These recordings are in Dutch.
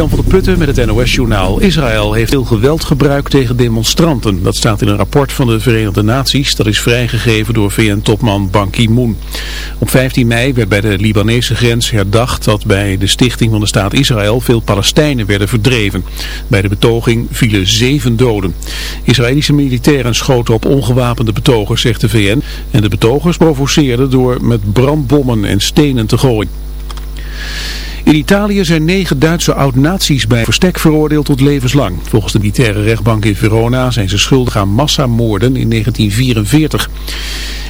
Jan van der Putten met het NOS-journaal. Israël heeft veel geweld gebruikt tegen demonstranten. Dat staat in een rapport van de Verenigde Naties. Dat is vrijgegeven door VN-topman Ban Ki-moon. Op 15 mei werd bij de Libanese grens herdacht dat bij de stichting van de staat Israël veel Palestijnen werden verdreven. Bij de betoging vielen zeven doden. Israëlische militairen schoten op ongewapende betogers, zegt de VN. En de betogers provoceerden door met brandbommen en stenen te gooien. In Italië zijn negen Duitse oud-nazi's bij verstek veroordeeld tot levenslang. Volgens de militaire rechtbank in Verona zijn ze schuldig aan massamoorden in 1944.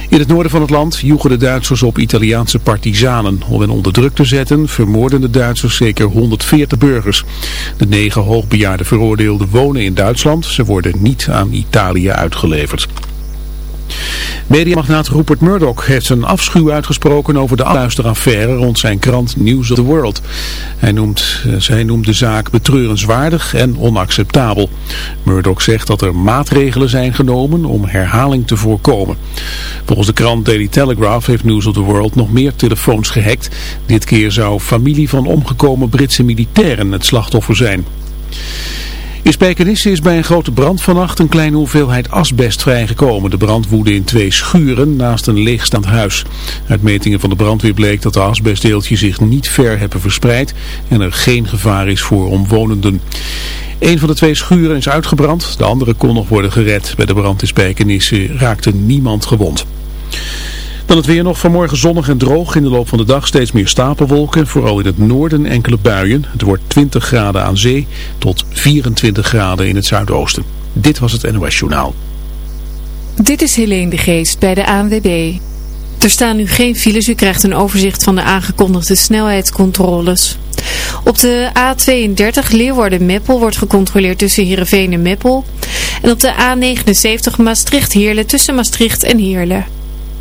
In het noorden van het land joegen de Duitsers op Italiaanse partizanen. Om hen onder druk te zetten vermoorden de Duitsers zeker 140 burgers. De negen hoogbejaarde veroordeelden wonen in Duitsland. Ze worden niet aan Italië uitgeleverd. Mediamagnaat Rupert Murdoch heeft zijn afschuw uitgesproken over de afluisteraffaire rond zijn krant News of the World. Hij noemt, eh, zij noemt de zaak betreurenswaardig en onacceptabel. Murdoch zegt dat er maatregelen zijn genomen om herhaling te voorkomen. Volgens de krant Daily Telegraph heeft News of the World nog meer telefoons gehackt. Dit keer zou familie van omgekomen Britse militairen het slachtoffer zijn. In Spijkenisse is bij een grote brand vannacht een kleine hoeveelheid asbest vrijgekomen. De brand woedde in twee schuren naast een leegstaand huis. Uit metingen van de brandweer bleek dat de asbestdeeltjes zich niet ver hebben verspreid en er geen gevaar is voor omwonenden. Een van de twee schuren is uitgebrand, de andere kon nog worden gered. Bij de brand in Spijkenisse raakte niemand gewond. Dan het weer nog vanmorgen zonnig en droog. In de loop van de dag steeds meer stapelwolken. Vooral in het noorden enkele buien. Het wordt 20 graden aan zee tot 24 graden in het zuidoosten. Dit was het NOS Journaal. Dit is Helene de Geest bij de ANWB. Er staan nu geen files. U krijgt een overzicht van de aangekondigde snelheidscontroles. Op de A32 Leeuwarden-Meppel wordt gecontroleerd tussen Heerenveen en Meppel. En op de A79 Maastricht-Heerlen tussen Maastricht en Heerlen.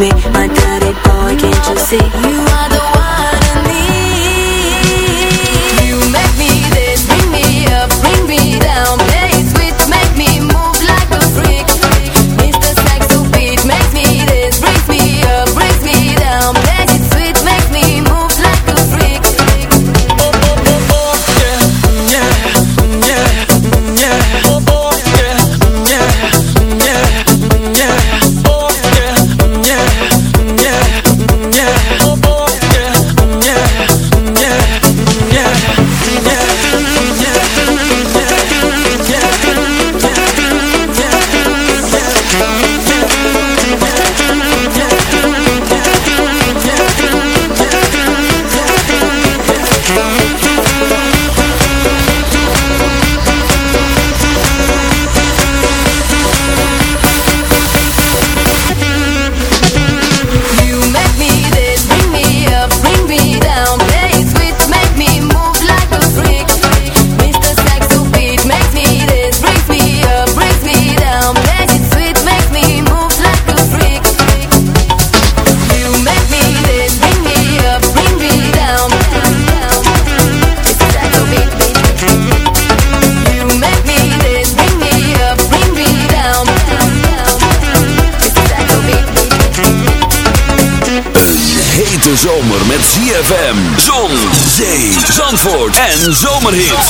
me. En Zomerhits.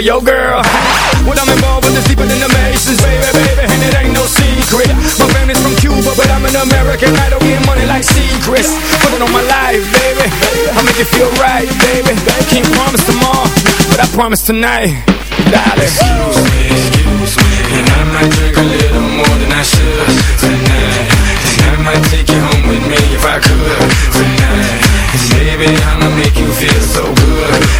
Of your girl. When I'm involved with this deeper than the Masons, baby, baby, and it ain't no secret. My family's from Cuba, but I'm an American. I don't get money like secrets. Put it on my life, baby. I'll make it feel right, baby. Can't promise tomorrow, but I promise tonight. Darling. Excuse me, excuse me, and I might drink a little more than I should tonight. And I might take you home with me if I could tonight. And baby, I'ma make you feel so good.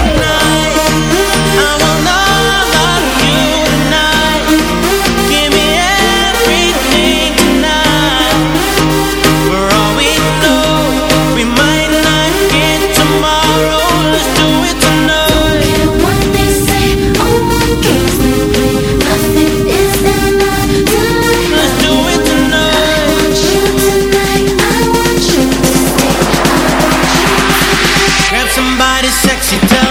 somebody sexy, tell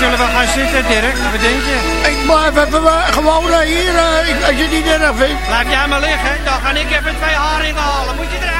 zullen we gaan zitten, Dirk? Wat denk je? Ik blijf even uh, gewoon eh, hier, eh, als je niet erg vindt. Laat jij maar liggen, dan ga ik even twee haringen halen. Moet je eruit?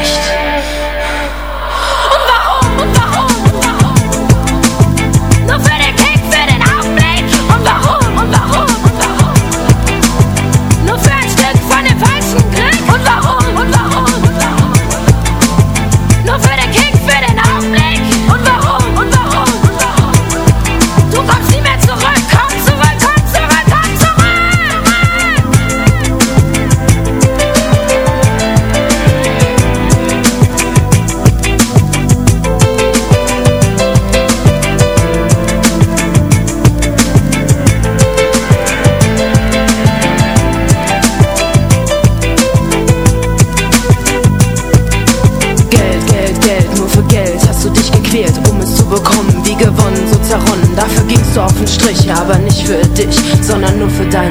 on un for d'un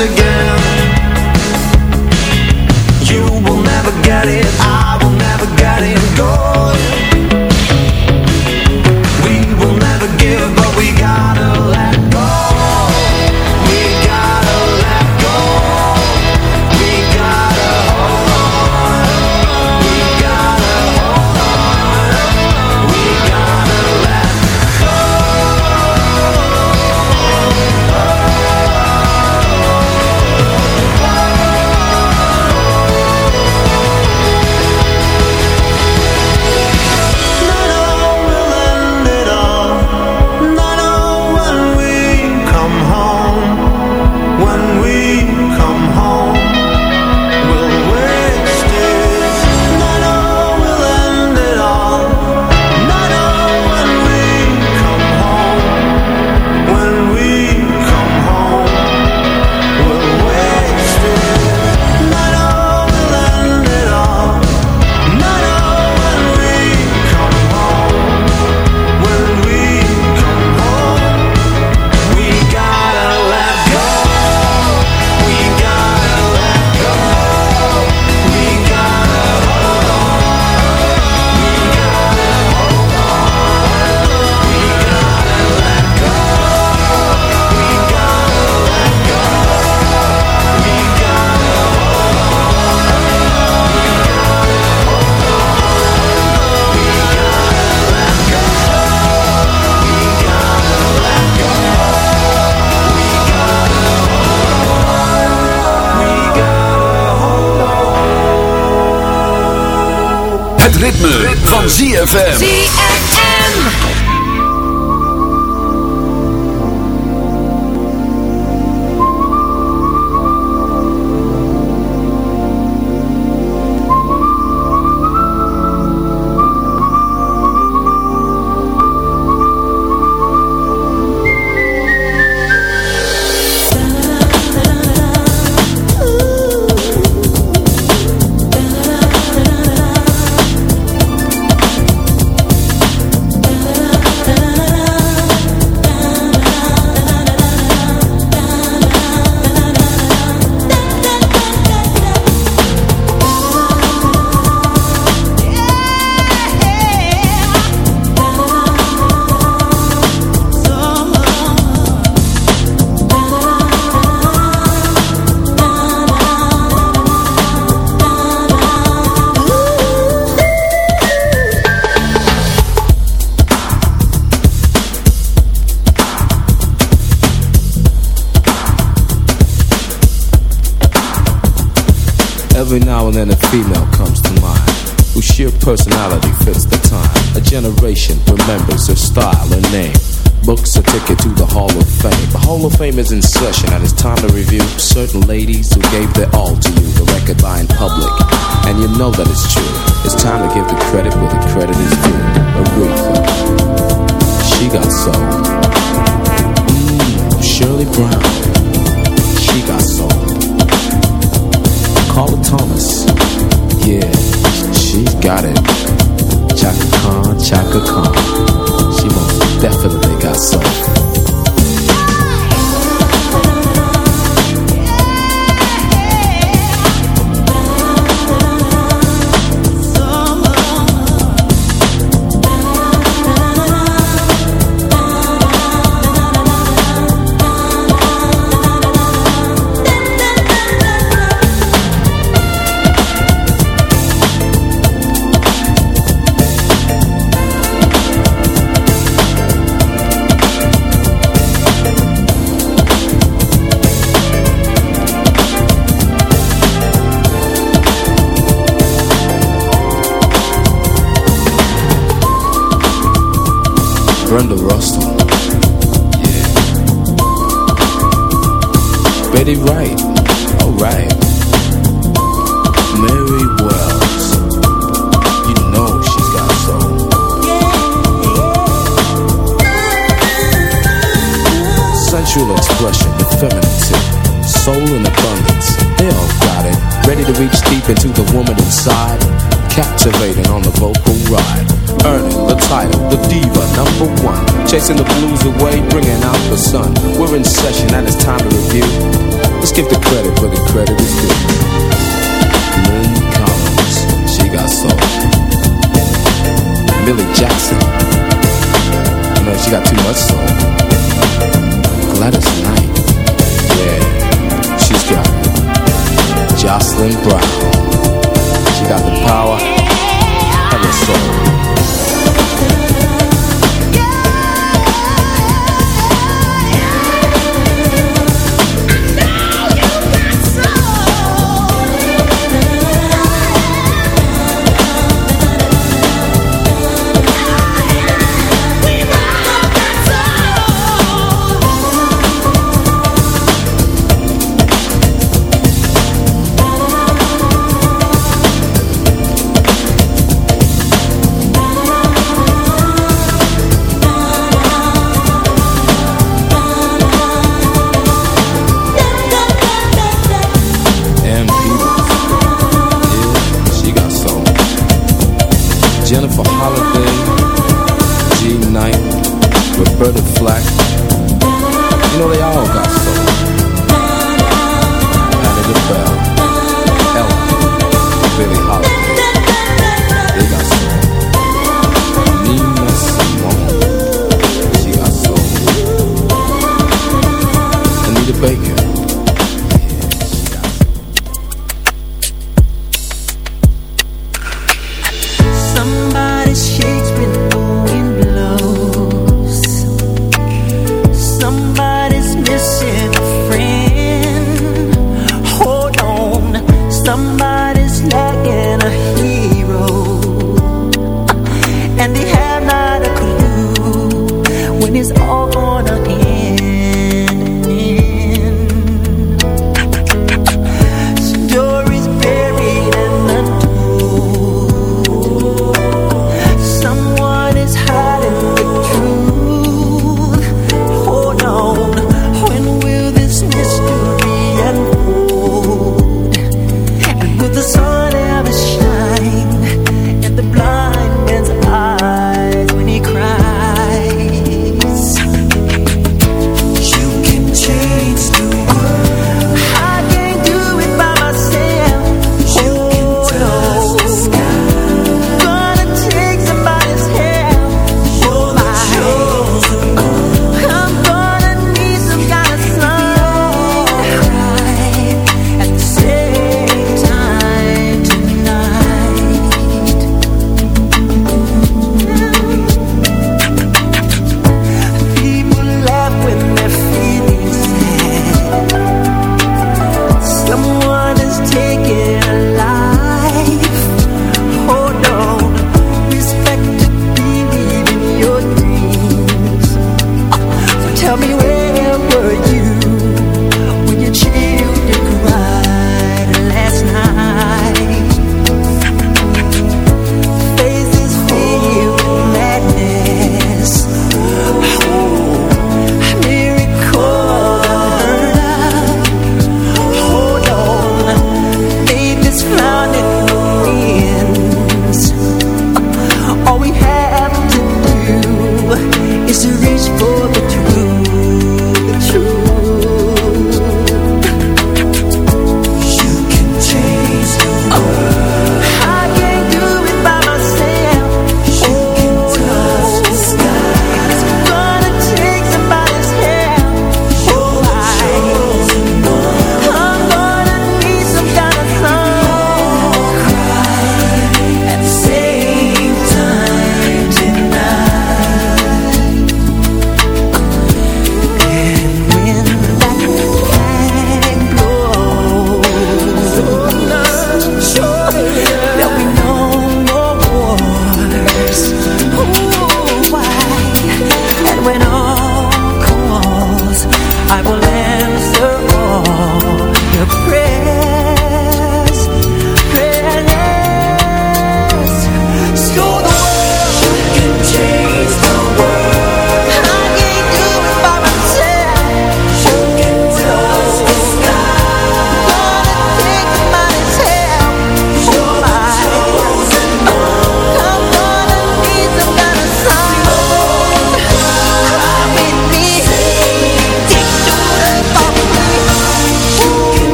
again. ZFM. ZFM. name Is in session, and it's time to review certain ladies who gave their